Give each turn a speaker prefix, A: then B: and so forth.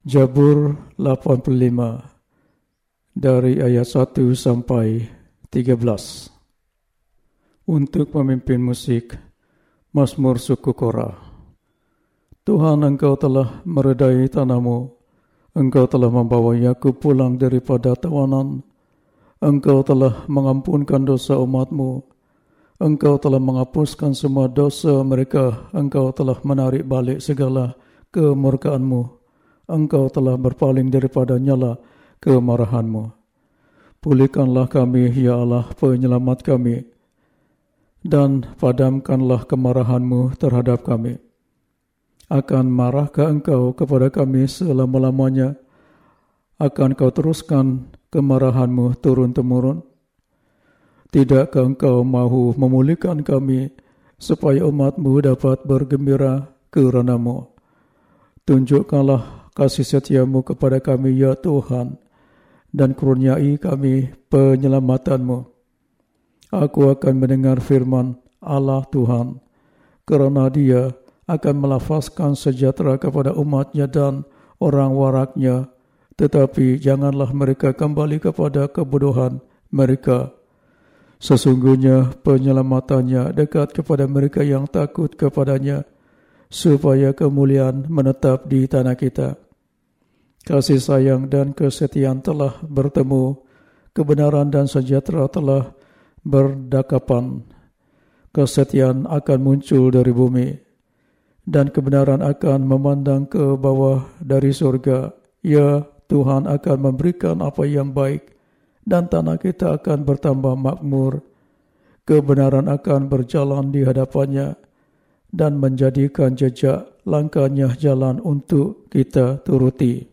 A: Jabur 85 dari ayat 1 sampai 13 Untuk pemimpin musik Mazmur suku Korah Tuhan engkau telah meredai tanahmu. Engkau telah membawa Yakub pulang daripada tawanan. Engkau telah mengampunkan dosa umatmu. Engkau telah menghapuskan semua dosa mereka. Engkau telah menarik balik segala kemurkaanmu Engkau telah berpaling daripada nyala kemarahanmu Pulihkanlah kami, Ya Allah, penyelamat kami, dan padamkanlah kemarahanmu terhadap kami. Akan marahkah engkau kepada kami selama-lamanya? Akan kau teruskan kemarahanmu turun-temurun? Tidakkah engkau mahu memulihkan kami supaya umatmu dapat bergembira keranamu? Tunjukkanlah kasih setiamu kepada kami, Ya Tuhan dan kurniai kami penyelamatanmu. Aku akan mendengar firman Allah Tuhan kerana dia akan melafazkan sejahtera kepada umatnya dan orang waraknya tetapi janganlah mereka kembali kepada kebodohan mereka. Sesungguhnya penyelamatannya dekat kepada mereka yang takut kepadanya supaya kemuliaan menetap di tanah kita. Kasih sayang dan kesetiaan telah bertemu, kebenaran dan sejahtera telah berdakapan. Kesetiaan akan muncul dari bumi, dan kebenaran akan memandang ke bawah dari surga. Ya, Tuhan akan memberikan apa yang baik, dan tanah kita akan bertambah makmur. Kebenaran akan berjalan di hadapannya, dan menjadikan jejak langkahnya jalan untuk kita turuti.